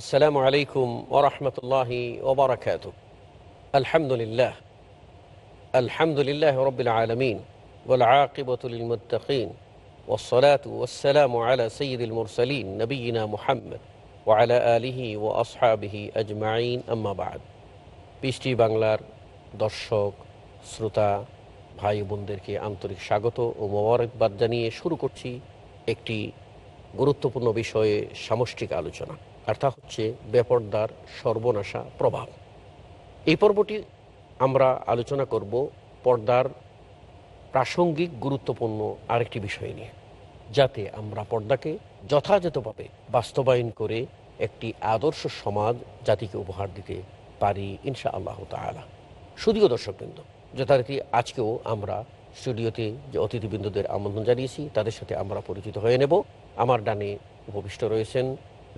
السلام عليكم ورحمة الله وبركاته الحمد لله الحمد لله رب العالمين والعاقبة للمتقين والصلاة والسلام على سيد المرسلين نبينا محمد وعلى آله وأصحابه أجمعين أما بعد বৃষ্টি বাংলার দর্শক শ্রোতা ভাই বোনদেরকে আন্তরিক স্বাগত ও মোবারকবাদ জানিয়ে শুরু করছি একটি গুরুত্বপূর্ণ বিষয়ে সামষ্টিক আলোচনা আর তা হচ্ছে বেপর্দার সর্বনাশা প্রভাব। এই পর্বটি আমরা আলোচনা করব পর্দার প্রাসঙ্গিক গুরুত্বপূর্ণ আরেকটি বিষয় নিয়ে, যাতে আমরা পর্দাকে যথাযথভাবে বাস্তবায়ন করে একটি আদর্শ সমাজ জাতিকে উপহার দিতে পারি ইনশা আল্লাহ তালা শুধুও দর্শকবৃন্দ, যথারীতি আজকেও আমরা স্টুডিওতে যে অতিথিবৃন্দদের আমন্ত্রণ জানিয়েছি, তাদের সাথে আমরা পরিচিত হয়ে নেব। আমার ডানে উপবিষ্ট রয়েছেন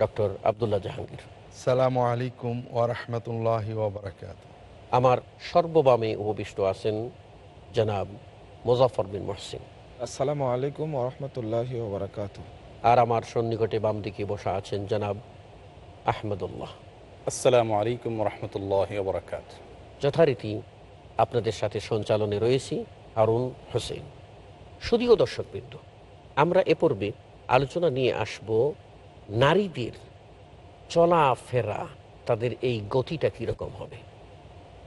ডক্টর আবদুল্লাহ জাহাঙ্গীর। সালামু আলাইকুম ওরহমতুল্লাহ ওবরাকাত আমার সর্ববামে উপবিষ্ট আছেন জনাব মোজাফর বিন মহসিন। আসসালামু আলাইকুম ওরহমতুল্লাহ ওবরাকাত আর আমার সন্নিকটে বাম দিকে বসা আছেন জনাব আহমদুল্লাহ। আসসালামু আলাইকুম রহমতুল্লাহ বরকাত যথারীতি আপনাদের সাথে সঞ্চালনে রয়েছি হারুন হোসেন। শুধুও দর্শকবৃন্দ আমরা এ পর্বে আলোচনা নিয়ে আসব নারীদের চলাফেরা তাদের এই গতিটা কীরকম হবে?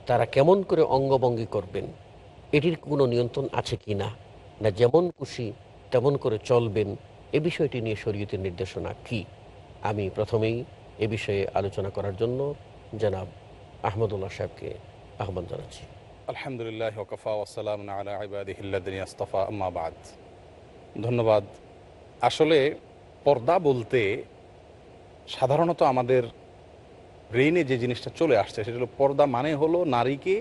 তারা কেমন করে অঙ্গভঙ্গি করবেন? এটির কোনো নিয়ন্ত্রণ আছে কি না? না যেমন খুশি তেমন করে চলবেন? এ বিষয়টি নিয়ে শরীয়তের নির্দেশনা কি? আমি প্রথমেই এ বিষয়ে আলোচনা করার জন্য জনাব আহমদুল্লাহ সাহেবকে আহ্বান জানাচ্ছি। আলহামদুলিল্লাহ ধন্যবাদ। আসলে পর্দা বলতে সাধারণত আমাদের ব্রেইনে যে জিনিসটা চলে আসছে সেটা হলো পর্দা মানে হলো নারীকে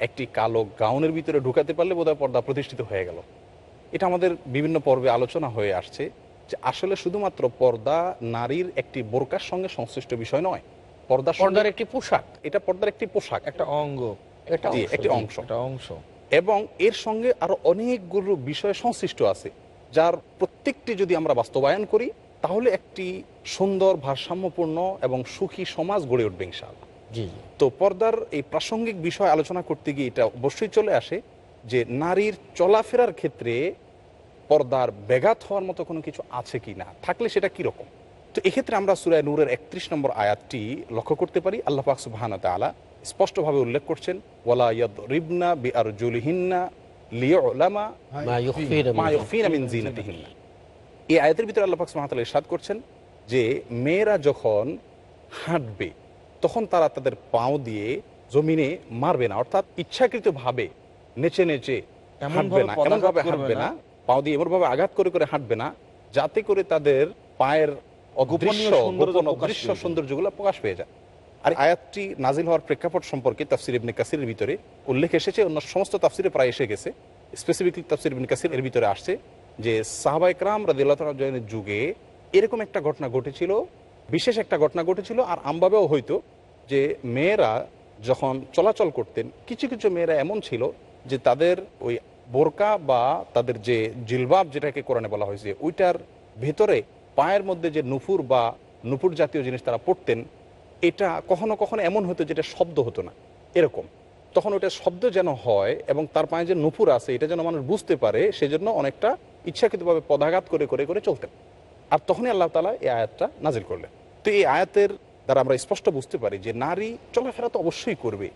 একটি কালো গাউনের ভিতরে ঢুকাতে পারলে বোধহয় পর্দা প্রতিষ্ঠিত হয়ে গেল। এটা আমাদের বিভিন্ন পর্বে আলোচনা হয়ে আসছে যে আসলে শুধুমাত্র পর্দা নারীর একটি বোরকার সঙ্গে সংশ্লিষ্ট বিষয় নয় পর্দা পর্দার একটি পোশাক। এটা পর্দার একটি পোশাক। একটা অঙ্গ। একটা অংশ, অংশ। এবং এর সঙ্গে আরও অনেকগুলো বিষয় সংশ্লিষ্ট আছে। যার প্রত্যেকটি যদি আমরা বাস্তবায়ন করি তাহলে একটি সুন্দর ভারসাম্যপূর্ণ এবং সুখী সমাজ গড়ে উঠবে ইনশাআল্লাহ। তো পর্দার এই প্রাসঙ্গিক বিষয় আলোচনা করতে গিয়ে এটা অবশ্যই চলে আসে যে নারীর চলাফেরার ক্ষেত্রে পর্দার ব্যাঘাত হওয়ার মতো কোনো কিছু আছে কি না থাকলে সেটা কীরকম তো এক্ষেত্রে আমরা সুরায় নূরের একত্রিশ নম্বর আয়াতটি লক্ষ্য করতে পারি। আল্লাহ পাক সুবাহানা তালা স্পষ্টভাবে উল্লেখ করছেন ওয়ালা ইয়াদ রিবনা বি আর জুলহিন্না লিওলামা মা ইউখফিনা মিন জিনাতিহিন্না। এই আয়াতের ভিতরে আল্লাহ পাক সুবহানাহু ওয়া ইরশাদ করছেন যে মেয়েরা যখন হাঁটবে তখন তারা তাদের পাও দিয়ে জমিনে মারবে না অর্থাৎ ইচ্ছাকৃতভাবে নেচে নেচে এমন হাঁটবে না পদাঘাত এমন ভাবে করবে হাঁটবে না। পাও দিয়ে এমন ভাবে আঘাত করে করে হাঁটবে না যাতে করে তাদের পায়ের অদৃশ্য সৌন্দর্য গোপন অদৃশ্য সৌন্দর্যগুলো প্রকাশ পেয়ে যায় আর আয়াতটি নাজিল হওয়ার প্রেক্ষাপট সম্পর্কে তাফসির ইবনে কাসিরের ভিতরে উল্লেখ এসেছে, অন্য সমস্ত তাফসিরে প্রায় এসে গেছে। স্পেসিফিকলি তাফসির ইবনে কাসির এর ভিতরে আসছে যে সাহাবাই ক্রাম রাদিল্লাহ তাআলার যুগে এরকম একটা ঘটনা ঘটেছিল, বিশেষ একটা ঘটনা ঘটেছিল, আর আমভাবেও হয়তো যে মেয়েরা যখন চলাচল করতেন, কিছু কিছু মেয়েরা এমন ছিল যে তাদের ওই বোরকা বা তাদের যে জিলবাব যেটাকে কোরআনে বলা হয়েছে, ওইটার ভেতরে পায়ের মধ্যে যে নুপুর বা নুপুর জাতীয় জিনিস তারা পড়তেন এটা কখনো কখনো এমন হতো যেটা শব্দ হতো না, এরকম। তখন ওটা শব্দ যেন হয় এবং তার পায়ে যে নুপুর আছে, এটা যেন মানুষ বুঝতে পারে, সেজন্য অনেকটা ইচ্ছাকৃতভাবে পদাঘাত করে করে করে চলতেন। আর তখনই আল্লাহ তালা এই আয়াতটা নাজিল করলেন। তো এই আয়াতের দ্বারা আমরা স্পষ্ট বুঝতে পারি যে নারী চলাফেরা তো অবশ্যই করবে,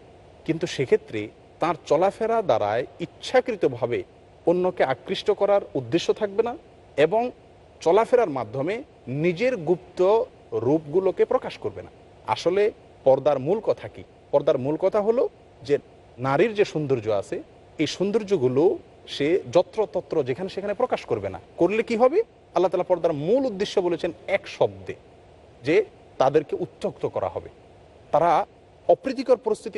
কিন্তু সেক্ষেত্রে তার চলাফেরা দ্বারায় ইচ্ছাকৃতভাবে অন্যকে আকৃষ্ট করার উদ্দেশ্য থাকবে না এবং চলাফেরার মাধ্যমে নিজের গুপ্ত রূপগুলোকে প্রকাশ করবে না। আসলে পর্দার মূল কথা কি? পর্দার মূল কথা হলো যে নারীর যে সৌন্দর্য আছে এই সৌন্দর্যগুলো সে যত্রতত্র যেখানে সেখানে প্রকাশ করবে না। করলে কি হবে? আল্লাহ তালা পর্দার মূল উদ্দেশ্য বলেছেন এক শব্দে যে তাদেরকে উত্তক্ত করা হবে। তারা অপ্রীতিকর পরিস্থিতি।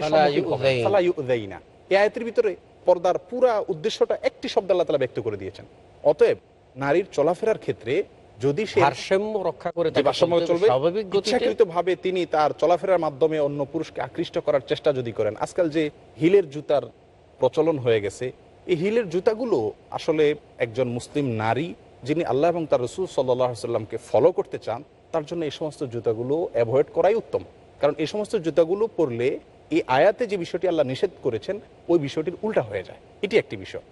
ইউযাইন। এই আয়াতের ভিতরে পর্দার পুরা উদ্দেশ্যটা একটি শব্দ আল্লাহ তালা ব্যক্ত করে দিয়েছেন। অতএব নারীর চলাফেরার ক্ষেত্রে যদি সে ভারসাম্য রক্ষা করে যে ভারসাম্য চলবে স্বাভাবিক ভাবে তিনি তার চলাফেরার মাধ্যমে অন্য পুরুষকে আকৃষ্ট করার চেষ্টা যদি করেন আজকাল যে হিলের জুতার প্রচলন হয়ে গেছে এই হিলের জুতাগুলো আসলে একজন মুসলিম নারী যিনি আল্লাহ এবং তার রসুল সাল্লাহ সাল্লামকে ফলো করতে চান তার জন্য এই সমস্ত জুতাগুলো অ্যাভয়েড করাই উত্তম। কারণ এই সমস্ত জুতাগুলো পরলে এই আয়াতে যে বিষয়টি আল্লাহ নিষেধ করেছেন ওই বিষয়টির উল্টা হয়ে যায়। এটি একটি বিষয়।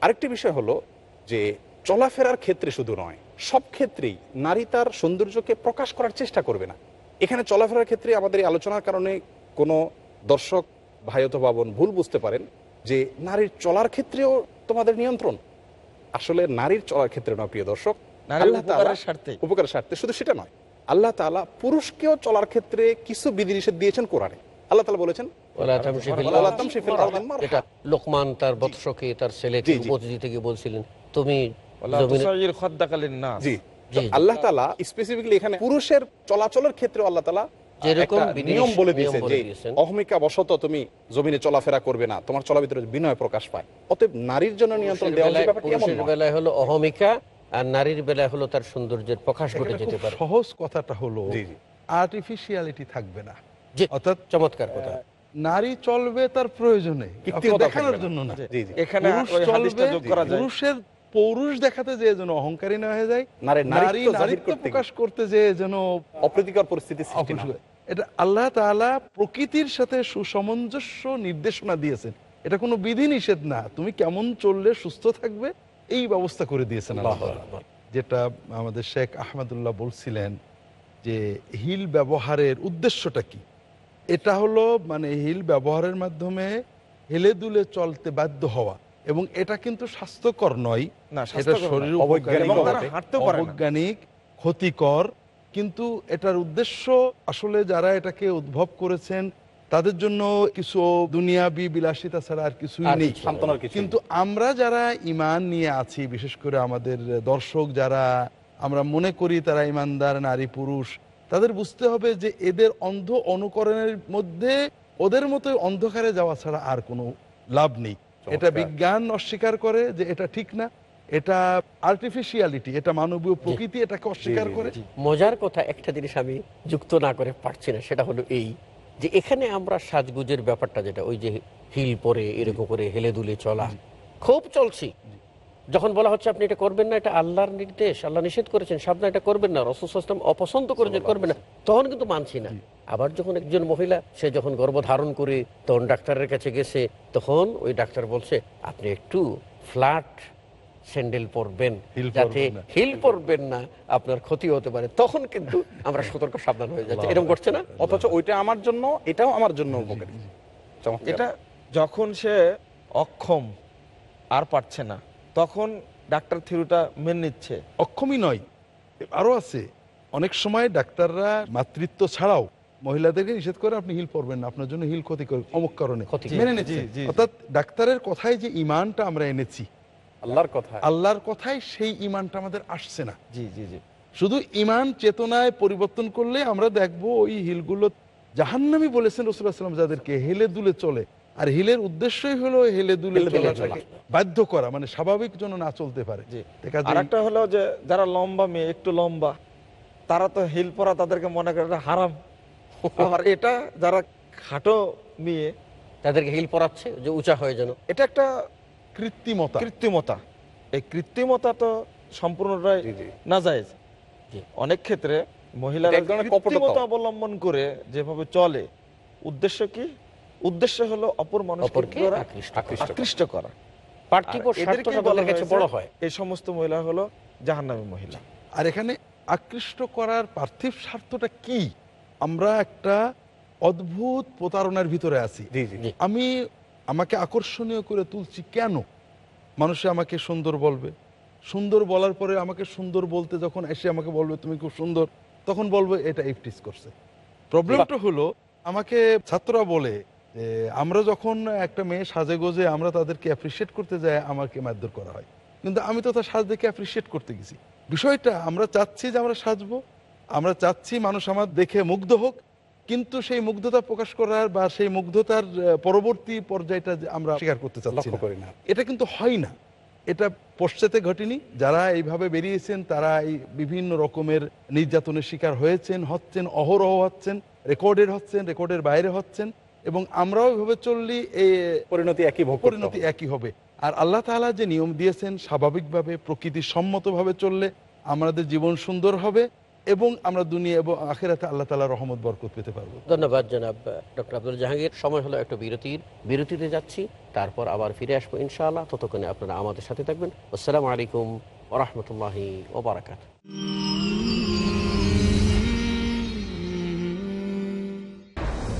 আরেকটি বিষয় হলো যে চলাফেরার ক্ষেত্রে শুধু নয় সব ক্ষেত্রেই নারী তার সৌন্দর্যকে প্রকাশ করার চেষ্টা করবে না। এখানে চলাফেরার ক্ষেত্রে আমাদের এই আলোচনার কারণে কোনো দর্শক ভাইয়ত বাবন ভুল বুঝতে পারেন যে নারীর চলার ক্ষেত্রেও তোমাদের নিয়ন্ত্রণ। আসলে নারীর চলার ক্ষেত্রে নয় প্রিয় দর্শক। উপকারের স্বার্থে। শুধু সেটা নয়। আল্লাহ তাআলা পুরুষকেও চলার ক্ষেত্রে কিছু বিধিনিষেধ দিয়েছেন কোরআনে। আল্লাহ বলেছেন লোকমান তার বৎসকে তার ছেলেকে বলছিলেন তুমি জি। আল্লাহ তালা স্পেসিফিকলি এখানে পুরুষের চলাচলের ক্ষেত্রে আল্লাহ তালা নিয়ম বলে যে অহমিকা বশত তুমি জমিনে চলাফেরা করবে না তোমার চলার ভিতরে বিনয় প্রকাশ পায়। অতএব নারীর জন্য নিয়ন্ত্রণ দেওয়া বেলায়- হলো অহমিকা আর নারীর বেলায় হলো তার সৌন্দর্যের প্রকাশ ঘটে যেতে পারে। সহজ কথাটা হলো। আর্টিফিশিয়ালিটি থাকবে না। অর্থাৎ চমৎকার কথা। নারী চলবে তার প্রয়োজনে। দেখানোর জন্য না। এখানে পুরুষ ওই হাদিসটা চলবে যোগ করা যায়। পুরুষের পৌরুষ দেখাতে যে যেন অহংকারী না হয়ে যায় নারী নারীত্ব প্রকাশ করতে যে যেন অপ্রীতিকর পরিস্থিতি। এটা আল্লাহ তাআলা প্রকৃতির সাথে সুসামঞ্জস্য নির্দেশনা দিয়েছেন। এটা কোনো বিধি নিষেধ না। তুমি কেমন চললে সুস্থ থাকবে এই ব্যবস্থা করে দিয়েছেন। যেটা আমাদের শেখ আহমদুল্লাহ বলছিলেন যে হিল ব্যবহারের উদ্দেশ্যটা কি? এটা হলো মানে হিল ব্যবহারের মাধ্যমে হেলে দুলে চলতে বাধ্য হওয়া। এবং এটা কিন্তু স্বাস্থ্যকর নয়। না, এটা শরীর অবৈজ্ঞানিক ক্ষতিকর কিন্তু এটার উদ্দেশ্য আসলে যারা এটাকে উদ্ভব করেছেন তাদের জন্য কিছু দুনিয়াবি বিলাসিতা ছাড়া আর কিছুই নেই। কিন্তু আমরা যারা ইমান নিয়ে আছি বিশেষ করে আমাদের দর্শক যারা আমরা মনে করি তারা ইমানদার নারী পুরুষ তাদের বুঝতে হবে যে এদের অন্ধ অনুকরণের মধ্যে ওদের মতো অন্ধকারে যাওয়া ছাড়া আর কোনো লাভ নেই। এটা বিজ্ঞান অস্বীকার করে যে এটা ঠিক না এটা আর্টিফিশিয়ালিটি এটা মানবীয় প্রকৃতি এটাকে অস্বীকার করে। মজার কথা একটা জিনিস আমি যুক্ত না করে পারছি না সেটা হলো এই যে এখানে আমরা সাজগুজের ব্যাপারটা যেটা ওই যে হিল পরে এরকম করে হেলে দুলে চলা খুব চলছি। যখন বলা হচ্ছে আপনি এটা করবেন না এটা আল্লাহর নির্দেশ আল্লাহ নিষেধ করেছেন সাবধান এটা করবেন না রসুলাম অপছন্দ করেছেন করবেন না। তখন কিন্তু মানছি না। আবার যখন একজন মহিলা সে যখন গর্ভধারণ করে তখন ডাক্তারের কাছে গেছে তখন ওই ডাক্তার বলছে আপনি একটু ফ্ল্যাট স্যান্ডেল পরবেন যাতে হিল পরবেন না আপনার ক্ষতি হতে পারে। তখন কিন্তু আমরা সতর্ক সাবধান হয়ে যাচ্ছি। এরকম করছে না? অথচ ওইটা আমার জন্য এটাও আমার জন্য উপকারী। এটা যখন সে অক্ষম আর পারছে না তখন ডাক্তার থিরুটা মেনে নিচ্ছে। অক্ষমই নয়। আরও আছে। অনেক সময় ডাক্তাররা মাতৃত্ব ছাড়াও মহিলাদেরকে নিষেধ করে আপনি হিল পরবেন না আপনার জন্য হিল ক্ষতি করে অমুক কারণে। মেনে জি, নিচ্ছে। অর্থাৎ ডাক্তারের কথায় যে ইমানটা আমরা এনেছি আল্লাহর কথা আল্লাহর কথায় সেই ইমানটা আমাদের আসছে না। জি জি জি। শুধু ইমান চেতনায় পরিবর্তন করলে আমরা দেখব ওই হিলগুলো জাহান্নামি বলেছেন রসুলাম যাদেরকে হেলে দুলে চলে। আর হিলের উদ্দেশ্যই হলো হেলে দুলে চলাটাকে বাধ্য করা মানে স্বাভাবিক জন্য না চলতে পারে। একটা হলো যে যারা লম্বা মেয়ে একটু লম্বা তারা তো হিল পরা তাদেরকে মনে করে হারাম। আর এটা যারা খাটো মেয়ে তাদেরকে হিল পরাচ্ছে যে উঁচা হয়ে যেন। এটা একটা কৃত্রিমতা। কৃত্রিমতা। এই কৃত্রিমতা তো সম্পূর্ণটাই। না যায় অনেক ক্ষেত্রে মহিলারা অবলম্বন করে যেভাবে চলে উদ্দেশ্য কি? উদ্দেশ্য হলো অপর মানুষকে? আকৃষ্ট আকৃষ্ট করা। বড় হয়? এই সমস্ত মহিলা হলো জাহান্নামী মহিলা। আর এখানে আকৃষ্ট করার পার্থিব স্বার্থটা কি? আমরা একটা অদ্ভুত প্রতারণার ভিতরে আছি। আমি আমাকে আকর্ষণীয় করে তুলছি কেন? মানুষে আমাকে সুন্দর বলবে। সুন্দর বলার পরে আমাকে সুন্দর বলতে যখন এসে আমাকে বলবে তুমি খুব সুন্দর তখন বলবে এটা ইফটিস করছে। প্রবলেমটা হলো আমাকে ছাত্ররা বলে আমরা যখন একটা মেয়ে সাজে গোজে আমরা তাদেরকে অ্যাপ্রিসিয়েট করতে যাই আমাকে মারধর করা হয়। কিন্তু আমি তো তার সাজ দেখে অ্যাপ্রিসিয়েট করতে গেছি। বিষয়টা আমরা চাচ্ছি যে আমরা সাজবো আমরা চাচ্ছি মানুষ আমার দেখে মুগ্ধ হোক কিন্তু সেই মুগ্ধতা প্রকাশ করার বা সেই মুগ্ধতার পরবর্তী পর্যায়টা আমরা স্বীকার করতে চাচ্ছি। করি না। এটা কিন্তু হয় না। এটা পশ্চাতে ঘটেনি। যারা এইভাবে বেরিয়েছেন তারা এই বিভিন্ন রকমের নির্যাতনের শিকার হয়েছেন হচ্ছেন অহরহ হচ্ছেন রেকর্ডের হচ্ছেন রেকর্ডের বাইরে হচ্ছেন। এবং আমরাও এভাবে চললি এই পরিণতি একই পরিণতি একই হবে। আর আল্লাহ তাআলা যে নিয়ম দিয়েছেন স্বাভাবিকভাবে প্রকৃতি সম্মতভাবে চললে আমাদের জীবন সুন্দর হবে এবং আমরা দুনিয়া এবং আখেরাতে আল্লাহ তাআলা রহমত বরকত পেতে পারব। ধন্যবাদ জনাব ডক্টর আব্দুল জাহাঙ্গীর। সময় হলো একটা বিরতির। বিরতিতে যাচ্ছি তারপর আবার ফিরে আসব ইনশাআল্লাহ। ততক্ষণে আপনারা আমাদের সাথে থাকবেন। আসসালামু আলাইকুম ওরহমতুল্লাহি ওবরাকাত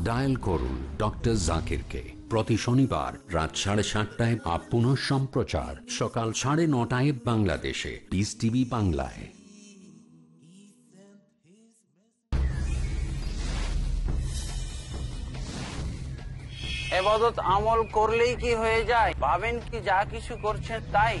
dial করুন ডক্টর জাকিরকে প্রতি শনিবার রাত সাড়ে সাতটায় আপন সম্প্রচার সকাল সাড়ে নটায় বাংলাদেশে। পিস টিভি বাংলায়। এবাদত আমল করলেই কি হয়ে যায়? ভাবেন কি যা কিছু করছেন তাই?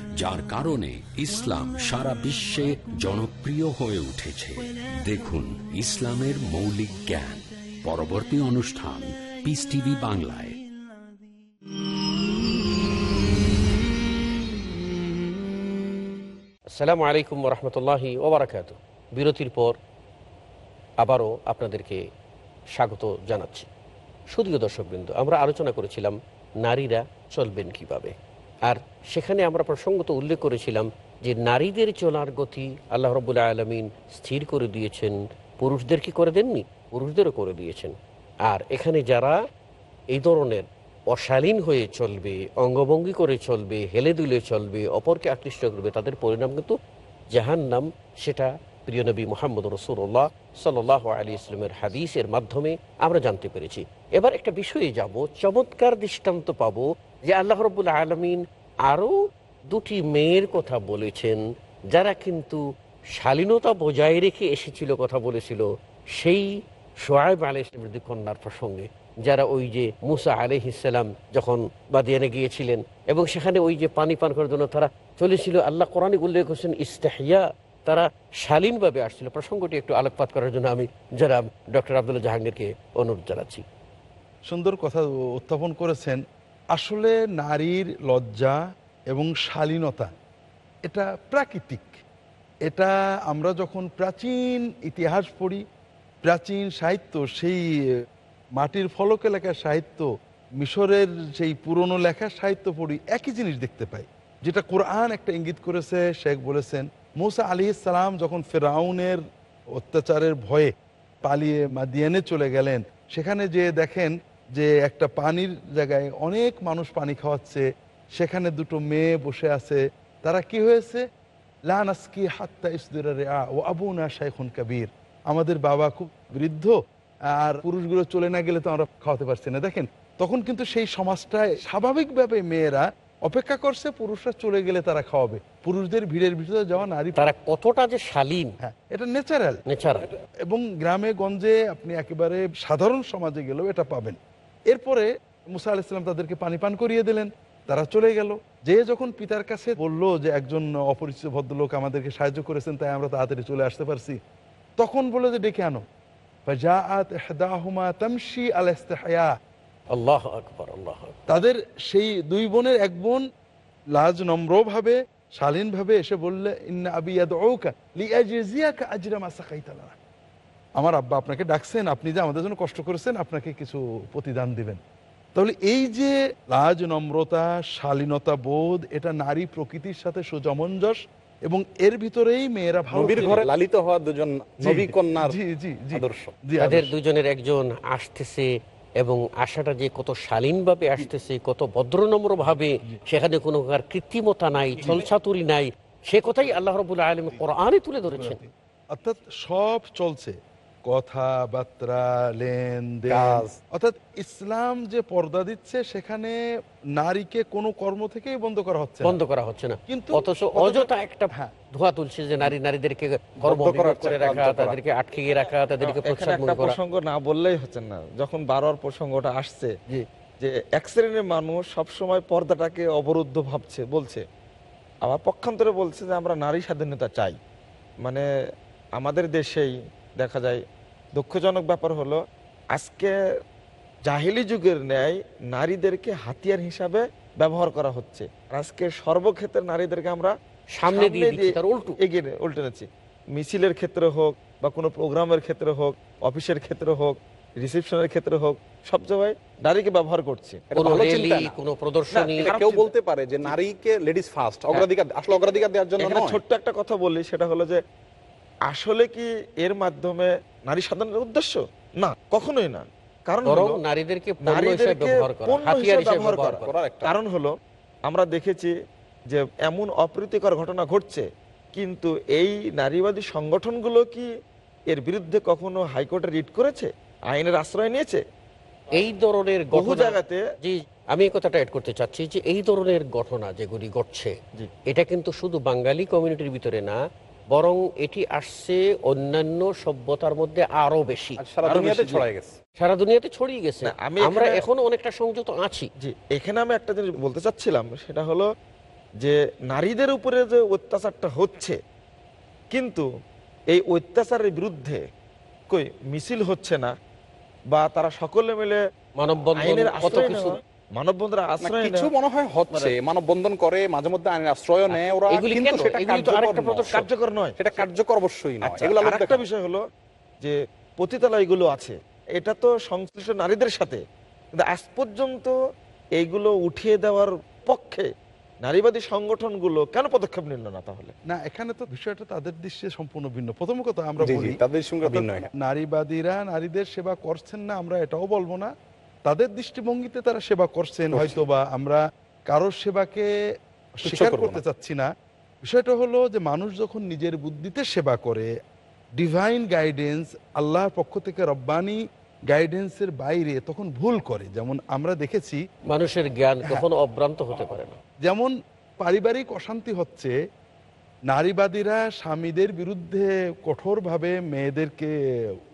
যার কারণে ইসলাম সারা বিশ্বে জনপ্রিয় হয়ে উঠেছে। দেখুন ইসলামের মৌলিক জ্ঞান। পরবর্তী অনুষ্ঠান পিস টিভি বাংলায়। আসসালামু আলাইকুম রহমতুল্লাহি ওবরাকাত। বিরতির পর আবারও আপনাদেরকে স্বাগত জানাচ্ছি। শুধুও দর্শকবৃন্দ, আমরা আলোচনা করেছিলাম, নারীরা চলবেন কীভাবে? আর সেখানে আমরা প্রসঙ্গত উল্লেখ করেছিলাম যে নারীদের চলার গতি আল্লাহ রবুল্লা আলমিন স্থির করে দিয়েছেন। পুরুষদের কি করে দেননি? পুরুষদেরও করে দিয়েছেন। আর এখানে যারা এই ধরনের অশালীন হয়ে চলবে, অঙ্গভঙ্গি করে চলবে, হেলে দুলে চলবে, অপরকে আকৃষ্ট করবে, তাদের পরিণাম কিন্তু জাহান নাম সেটা প্রিয় নবী মোহাম্মদ রসুল্লাহ সাল্লাহ আলী ইসলামের হাদিসের মাধ্যমে আমরা জানতে পেরেছি। এবার একটা বিষয়ে যাব, চমৎকার দৃষ্টান্ত পাবো যে আল্লাহ রবুল্লা আলমিন আরও দুটি মেয়ের কথা বলেছেন, যারা কিন্তু শালীনতা বজায় রেখে এসেছিল কথা বলেছিল, সেই সোয়াইব আলী ইসলামের কন্যার প্রসঙ্গে, যারা ওই যে মুসা আলহ ইসলাম যখন বাদিয়ানে গিয়েছিলেন এবং সেখানে ওই যে পানি পান করার জন্য তারা চলেছিল, আল্লাহ কোরআনে উল্লেখ করছেন, ইস্তাহিয়া, তারা শালীনভাবে আসছিল। প্রসঙ্গটি একটু আলোকপাত করার জন্য আমি যারা ডক্টর আবদুল্লাহ জাহাঙ্গীরকে অনুরোধ জানাচ্ছি। সুন্দর কথা উত্থাপন করেছেন। আসলে নারীর লজ্জা এবং শালীনতা, এটা প্রাকৃতিক। এটা আমরা যখন প্রাচীন ইতিহাস পড়ি, প্রাচীন সাহিত্য, সেই মাটির ফলকে লেখা সাহিত্য, মিশরের সেই পুরনো লেখা সাহিত্য পড়ি, একই জিনিস দেখতে পাই। যেটা কোরআন একটা ইঙ্গিত করেছে, শেখ বলেছেন, মৌসা আলি ইসালাম যখন ফেরাউনের অত্যাচারের ভয়ে পালিয়ে মাদিয়ানে চলে গেলেন, সেখানে যে দেখেন যে একটা পানির জায়গায় অনেক মানুষ পানি খাওয়াচ্ছে সেখানে দুটো মেয়ে বসে আছে। তারা কি হয়েছে? লানাসকি হাত্তা ইসদুরে ও আবুনা শাইখুন কাবির। আমাদের বাবা খুব বৃদ্ধ আর পুরুষগুলো চলে না গেলে তো আমরা খাওয়াতে পারছি না। দেখেন তখন কিন্তু সেই সমাজটায় স্বাভাবিকভাবে মেয়েরা অপেক্ষা করছে পুরুষরা চলে গেলে তারা খাওয়াবে। পুরুষদের ভিড়ের ভিতরে যাওয়া নারী তারা কতটা যে শালীন। হ্যাঁ এটা ন্যাচারাল নেচারাল এবং গ্রামে গঞ্জে আপনি একেবারে সাধারণ সমাজে গেলেও এটা পাবেন। এরপরে মুসা আলাইসাল্লাম তাদেরকে পানি পান করিয়ে দিলেন। তারা চলে গেল। যে যখন পিতার কাছে বলল যে একজন অপরিচিত ভদ্রলোক আমাদেরকে সাহায্য করেছেন তাই আমরা তাড়াতাড়ি চলে আসতে পারছি তখন বলল যে ডেকে আনো। তাদের সেই দুই বোনের এক বোন লাজ নম্র ভাবে শালীন ভাবে এসে বললে ইন্না আবি আজরামা সাকাইতালানা আমার আব্বা আপনাকে ডাকছেন আপনি যে আমাদের জন্য কষ্ট করেছেন আপনাকে কিছু প্রতিদান দিবেন। তাহলে এই যে লাজ নম্রতা শালীনতা বোধ এটা নারী প্রকৃতির সাথে সুজমঞ্জস এবং এর ভিতরেই মেয়েরা নবীর ঘরে লালিত হওয়া দুজন নবী কন্যার জি জি জি। আদর্শ। তাদের দুজনের একজন আসতেছে এবং আশাটা যে কত শালীনভাবে আসতেছে কত ভদ্রনম্র ভাবে সেখানে কোনো প্রকার কৃত্রিমতা নাই ছলছাতুরি নাই সে কথাই আল্লাহ রবুল্লা আলম কোরআনে তুলে ধরেছেন। অর্থাৎ সব চলছে। কথাবার্তা লেনদেন। অর্থাৎ ইসলাম যে পর্দা দিচ্ছে সেখানে নারীকে কোনো কর্ম থেকেই বন্ধ করা হচ্ছে বন্ধ করা হচ্ছে না। কিন্তু অথচ অযথা একটা হ্যাঁ। ধোয়া তুলছে যে নারী নারীদেরকে করে রাখা তাদেরকে আটকে রাখা তাদেরকে প্রসঙ্গ না বললেই হচ্ছে না। যখন বারোয়ার প্রসঙ্গটা আসছে যে এক শ্রেণির মানুষ সবসময় পর্দাটাকে অবরুদ্ধ ভাবছে বলছে। আবার পক্ষান্তরে বলছে যে আমরা নারী স্বাধীনতা চাই। মানে আমাদের দেশেই দেখা যায় দুঃখজনক ব্যাপার হলো আজকে জাহিলি যুগের ন্যায় নারীদেরকে হাতিয়ার হিসাবে ব্যবহার করা হচ্ছে। আজকে সর্বক্ষেত্রে নারীদেরকে আমরা সামনে দিয়ে দিচ্ছি তার উল্টো। এগিয়ে উল্টে নিচ্ছি। মিছিলের ক্ষেত্রে হোক বা কোনো প্রোগ্রামের ক্ষেত্রে হোক অফিসের ক্ষেত্রে হোক রিসেপশনের ক্ষেত্রে হোক সব জায়গায় নারীকে ব্যবহার করছে। কোনো প্রদর্শনী। কেউ বলতে পারে যে নারীকে লেডিস ফার্স্ট অগ্রাধিকার আসলে অগ্রাধিকার দেওয়ার জন্য ছোট্ট একটা কথা বলি সেটা হলো যে আসলে কি এর মাধ্যমে নারী সাধারণের উদ্দেশ্য? না কখনোই না। কারণ নারীদেরকে কারণ হলো আমরা দেখেছি যে এমন অপ্রীতিকর ঘটনা ঘটছে কিন্তু এই নারীবাদী সংগঠনগুলো কি এর বিরুদ্ধে কখনো হাইকোর্টে রিট করেছে? আইনের আশ্রয় নিয়েছে? এই ধরনের বহু জায়গাতে জি আমি এই কথাটা অ্যাড করতে চাচ্ছি যে এই ধরনের ঘটনা যেগুলি ঘটছে এটা কিন্তু শুধু বাঙালি কমিউনিটির ভিতরে না বরং এটি আসছে অন্যান্য সভ্যতার মধ্যে আরও বেশি সারা দুনিয়াতে ছড়িয়ে গেছে। আমরা এখানে- অনেকটা সংযত আছি। এখানে আমি একটা জিনিস বলতে চাচ্ছিলাম সেটা হলো যে নারীদের উপরে যে অত্যাচারটা হচ্ছে কিন্তু এই অত্যাচারের বিরুদ্ধে কই মিছিল হচ্ছে না বা তারা সকলে মিলে মানববন্ধন আইনের কত কিছু মানববন্ধনের না, আশ্রয় কিছু মনে হয় হচ্ছে মানববন্ধন করে মাঝে মধ্যে আইনের আশ্রয় নেয় ওরা কিন্তু কেন? সেটা কার্যকর নয়। প্রদর্শন। কার্যকর নয় সেটা কার্যকর অবশ্যই নয় আচ্ছা, এগুলো লোক বিষয় হলো যে পতিতালয়গুলো আছে এটা তো সংশ্লিষ্ট নারীদের সাথে কিন্তু আজ পর্যন্ত এইগুলো উঠিয়ে দেওয়ার পক্ষে নারীবাদী সংগঠনগুলো কেন পদক্ষেপ নিল না তাহলে না এখানে তো বিষয়টা তাদের দৃশ্যে সম্পূর্ণ ভিন্ন প্রথম কথা আমরা বলি তাদের সঙ্গে। নারীবাদীরা নারীদের সেবা করছেন না আমরা এটাও বলব না তাদের দৃষ্টিভঙ্গিতে তারা সেবা করছেন হয়তো বা আমরা কারোর সেবাকে স্বীকার করতে চাচ্ছি না। বিষয়টা হলো যে মানুষ যখন নিজের বুদ্ধিতে সেবা করে ডিভাইন গাইডেন্স আল্লাহর পক্ষ থেকে রব্বানি গাইডেন্সের বাইরে তখন ভুল করে। যেমন আমরা দেখেছি মানুষের জ্ঞান হ্যাঁ। কখনো অভ্রান্ত হতে পারে না। যেমন পারিবারিক অশান্তি হচ্ছে নারীবাদীরা স্বামীদের বিরুদ্ধে কঠোরভাবে মেয়েদেরকে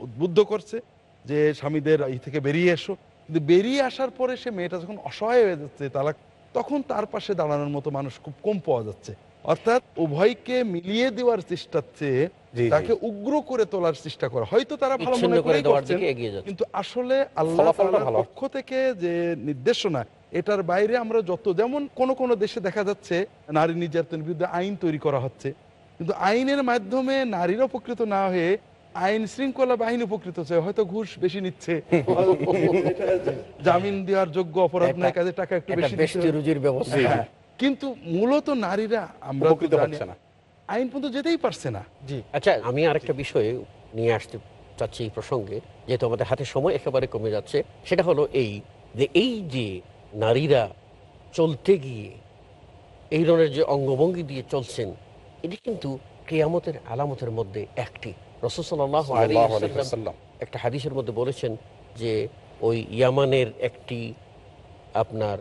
উদ্বুদ্ধ করছে যে স্বামীদের এই থেকে বেরিয়ে এসো। কিন্তু বেরিয়ে আসার পরে সে মেয়েটা যখন অসহায় হয়ে যাচ্ছে তালাক তখন তার পাশে দাঁড়ানোর মতো মানুষ খুব কম পাওয়া যাচ্ছে অর্থাৎ উভয়কে মিলিয়ে দেওয়ার চেষ্টার চেয়ে। তাকে উগ্র করে তোলার চেষ্টা করা হয়তো তারা ভালো মনে করে কিন্তু আসলে আল্লাহ। পক্ষ থেকে যে নির্দেশনা এটার বাইরে আমরা যত যেমন কোন কোন দেশে দেখা যাচ্ছে নারী নির্যাতনের বিরুদ্ধে আইন তৈরি করা হচ্ছে কিন্তু আইনের মাধ্যমে নারীরা উপকৃত না হয়ে আইন শৃঙ্খলা বাহিনী উপকৃত হচ্ছে হয়তো ঘুষ বেশি নিচ্ছে। জামিন দেওয়ার যোগ্য অপরাধ নাই কাজে টাকা একটু বেশি। রুজির ব্যবস্থা। কিন্তু মূলত নারীরা আমরা উপকৃত হচ্ছে না। আইন পর্যন্ত যেতেই পারছে না। জি। আচ্ছা আমি আরেকটা বিষয়ে নিয়ে আসতে চাচ্ছি এই প্রসঙ্গে যেহেতু আমাদের হাতে সময় একেবারে কমে যাচ্ছে সেটা হলো এই যে এই যে নারীরা চলতে গিয়ে এই ধরনের যে অঙ্গভঙ্গি দিয়ে চলছেন এটি কিন্তু কেয়ামতের আলামতের মধ্যে একটি রসসাল্লাহ। একটা হাদিসের মধ্যে বলেছেন যে ওই ইয়ামানের একটি আপনার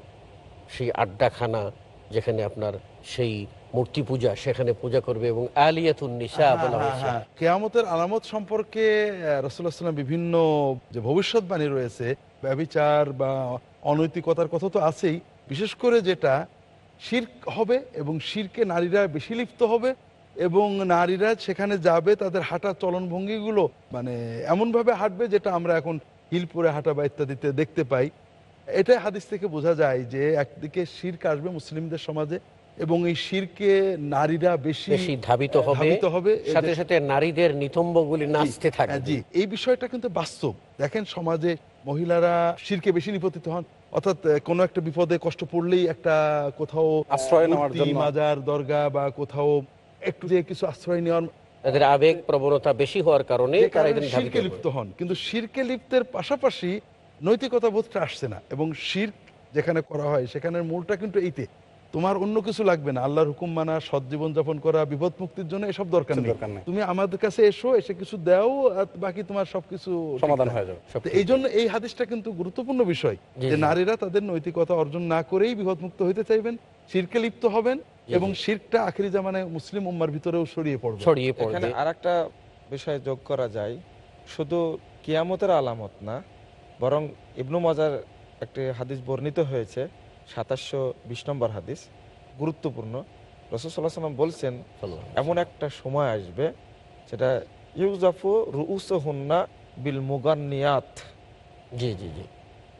সেই আড্ডাখানা যেখানে আপনার সেই মূর্তি পূজা সেখানে পূজা করবে এবং আলিয়াতুন নিশা বলা হ্যাঁ, হয়েছে। হ্যাঁ, কেয়ামতের আলামত সম্পর্কে রসুল্লাহ সাল্লাম বিভিন্ন যে ভবিষ্যৎবাণী রয়েছে ব্যবিচার বা অনৈতিকতার কথা তো আছেই। বিশেষ করে যেটা শির্ক হবে এবং শিরকে নারীরা বেশি লিপ্ত হবে। এবং নারীরা সেখানে যাবে তাদের হাঁটা চলন ভঙ্গিগুলো মানে এমনভাবে হাঁটবে যেটা আমরা এখন হিল পরে হাঁটা বা ইত্যাদিতে দেখতে পাই। এটাই হাদিস থেকে বোঝা যায় যে একদিকে শির্ক আসবে মুসলিমদের সমাজে এবং এই শিরকে নারীরা বেশি বেশি ধাবিত হবে। হবে। সাথে সাথে নারীদের নিতম্বগুলি নাচতে হ্যাঁ, থাকবে। জি। এই বিষয়টা কিন্তু বাস্তব। দেখেন সমাজে মহিলারা শিরকে বেশি নিপতিত হন। অর্থাৎ কোনো একটা বিপদে কষ্ট পড়লেই একটা কোথাও আশ্রয় নেওয়ার জন্য। মাজার দরগা বা কোথাও একটু যে কিছু আশ্রয় নেওয়ার তাদের আবেগ প্রবণতা বেশি হওয়ার কারণে শিরকে লিপ্ত হন। কিন্তু শিরকে লিপ্তের পাশাপাশি নৈতিকতা বোধটা আসছে না এবং শির যেখানে করা হয় সেখানে মূলটা কিন্তু এইতে। তোমার অন্য কিছু লাগবে না। আল্লাহর হুকুম মানা সৎ জীবন যাপন করা বিপদ মুক্তির জন্য এসব দরকার নেই। তুমি আমাদের কাছে এসো এসে কিছু দাও আর বাকি তোমার সবকিছু সমাধান হয়ে যাবে এই জন্য এই হাদিসটা কিন্তু গুরুত্বপূর্ণ বিষয় যে নারীরা তাদের নৈতিকতা অর্জন না করেই বিপদ মুক্ত হইতে চাইবেন শিরকে লিপ্ত হবেন এবং শিরকটা আখেরি জামানে মুসলিম উম্মার ভিতরেও ছড়িয়ে পড়বে। ছড়িয়ে পড়বে। আর একটা বিষয় যোগ করা যায় শুধু কিয়ামতের আলামত না বরং ইবনু মজার একটি হাদিস বর্ণিত হয়েছে সাতাশশো বিশ নম্বর হাদিস গুরুত্বপূর্ণ। রসদাল্লাহ সাল্লাম বলছেন এমন একটা সময় আসবে সেটা ইউজাফু রুউস হুন্না বিল মুগান্নিয়াত জি জি জি।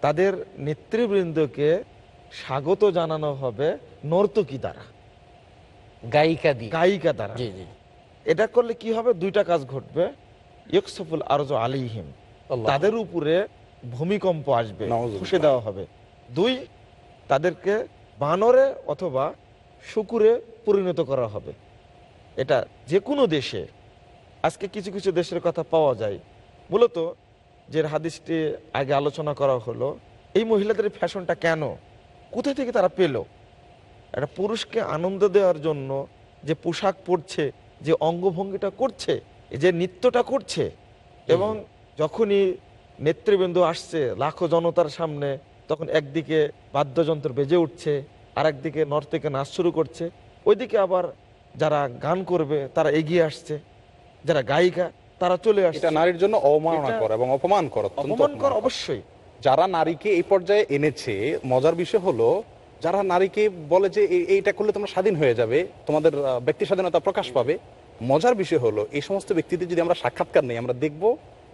তাদের নেতৃবৃন্দকে স্বাগত জানানো হবে নর্তকী দ্বারা। গায়িকা দিয়ে। গায়িকা দ্বারা। জি জি। এটা করলে কি হবে? দুইটা কাজ ঘটবে। ইকসফুল আরজ আলিহিম। তাদের উপরে ভূমিকম্প আসবে। খুশে দেওয়া হবে। দুই তাদেরকে বানরে অথবা শুকুরে পরিণত করা হবে। এটা যে কোনো দেশে। আজকে কিছু কিছু দেশের কথা পাওয়া যায়। মূলত যে হাদিসটি আগে আলোচনা করা হলো এই মহিলাদের ফ্যাশনটা কেন? কোথা থেকে তারা পেল? একটা পুরুষকে আনন্দ দেওয়ার জন্য যে পোশাক পরছে যে অঙ্গভঙ্গিটা করছে যে নৃত্যটা করছে এবং যখনই নেতৃবৃন্দ আসছে লাখো জনতার সামনে তখন একদিকে বাদ্যযন্ত্র বেজে উঠছে আর একদিকে নর্তকে নাচ শুরু করছে। ওইদিকে আবার যারা গান করবে তারা এগিয়ে আসছে। যারা গায়িকা তারা চলে আসছে। এটা নারীর জন্য অবমাননা কর এবং অপমান কর অপমান কর অবশ্যই। যারা নারীকে এই পর্যায়ে এনেছে মজার বিষয় হলো যারা নারীকে বলে যে এইটা করলে তোমরা স্বাধীন হয়ে যাবে তোমাদের ব্যক্তি স্বাধীনতা প্রকাশ পাবে মজার বিষয় হলো এই সমস্ত ব্যক্তিদের যদি আমরা সাক্ষাৎকার নেই আমরা দেখব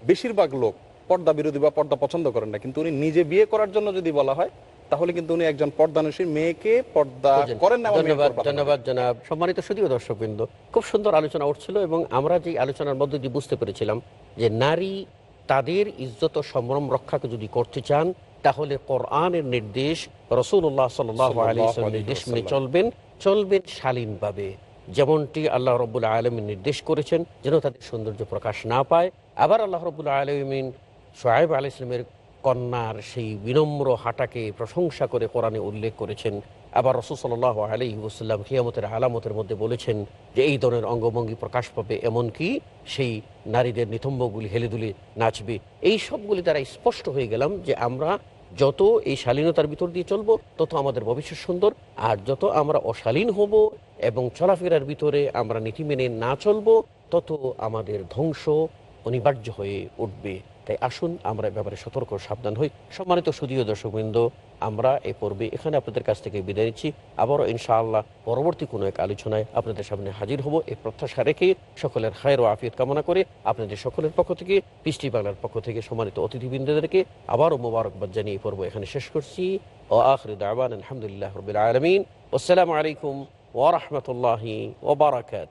বেশিরভাগ লোক পর্দা বিরোধী বা পর্দা পছন্দ করেন না। কিন্তু উনি নিজে বিয়ে করার জন্য যদি বলা হয় তাহলে কিন্তু উনি একজন পর্দানুষী মেয়েকে পর্দা করেন না ধন্যবাদ ধন্যবাদ জনাব। সম্মানিত শুধুও দর্শকবৃন্দ খুব সুন্দর আলোচনা উঠছিল এবং আমরা যে আলোচনার মধ্যে দিয়ে বুঝতে পেরেছিলাম যে নারী তাদের ইজ্জত সম্ভ্রম রক্ষাকে যদি করতে চান তাহলে কোরআনের নির্দেশ রসুল্লাহ সাল্লাহ নির্দেশ মেনে চলবেন চলবেন শালীনভাবে। যেমনটি আল্লাহ রবুল্লা আলমিন নির্দেশ করেছেন যেন তাদের সৌন্দর্য প্রকাশ না পায়। আবার আল্লাহ রবুল্লা আলমিন সোহাইব আল ইসলামের কন্যার সেই বিনম্র হাঁটাকে প্রশংসা করে কোরআনে উল্লেখ করেছেন। আবার রসুল সাল্লাহ আলী ওসাল্লাম খিয়ামতের আলামতের মধ্যে বলেছেন যে, এই ধরনের অঙ্গভঙ্গি প্রকাশ পাবে এমনকি সেই নারীদের নিতম্বগুলি হেলে দুলে নাচবে। এই সবগুলি দ্বারা স্পষ্ট হয়ে গেলাম যে, আমরা যত এই শালীনতার ভিতর দিয়ে চলবো, তত আমাদের ভবিষ্যৎ সুন্দর। আর যত আমরা অশালীন হব এবং চলাফেরার ভিতরে আমরা নীতি মেনে না চলবো, তত আমাদের ধ্বংস অনিবার্য হয়ে উঠবে। তাই আসুন আমরা ব্যাপারে সতর্ক সাবধান হই। সম্মানিত সুদীয় দর্শকবৃন্দ, আমরা এই পর্বে এখানে আপনাদের কাছ থেকে বিদায় নিচ্ছি। আবারও ইনশাআল্লাহ পরবর্তী কোনো এক আলোচনায় আপনাদের সামনে হাজির হব। এই প্রত্যাশা রেখে সকলের হায়ের ও আফিয়ত কামনা করে আপনাদের সকলের পক্ষ থেকে পৃষ্টি বাংলার পক্ষ থেকে সম্মানিত অতিথিবৃন্দদেরকে আবারও মোবারকবাদ জানিয়ে এই পর্ব এখানে শেষ করছি। ও আখরি দাওয়ান আলহামদুলিল্লাহ রবিল আলমিন। আসসালামু আলাইকুম ওরহমতুল্লাহি ওবরাকাত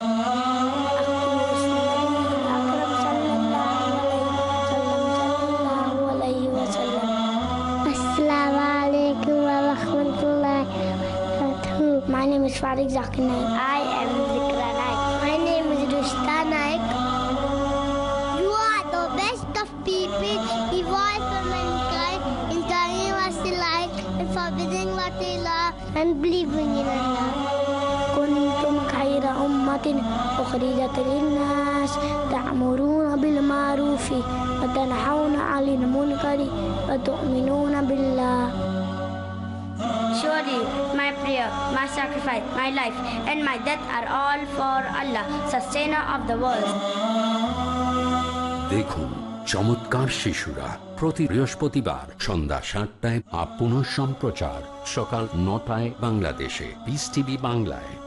My name is Farid Zakir Naik. I am Zikra Naik. My name is Rushta Naik. You are the best of people, evolved from mankind, in telling what they like, and forbidding what they love, and believing in Allah. كنتم خير أمة أخرجت للناس تأمرون بالمعروف وتنحون عن المنكر وتؤمنون بالله Surely my prayer, my sacrifice, my life, and my death are all for Allah, sustainer of the world. দেখুন চমৎকার শিশুরা প্রতি বৃহস্পতিবার সন্ধ্যা সাতটায় আপন সম্প্রচার সকাল নটায় বাংলাদেশে পিস টিভি বাংলায় কখনো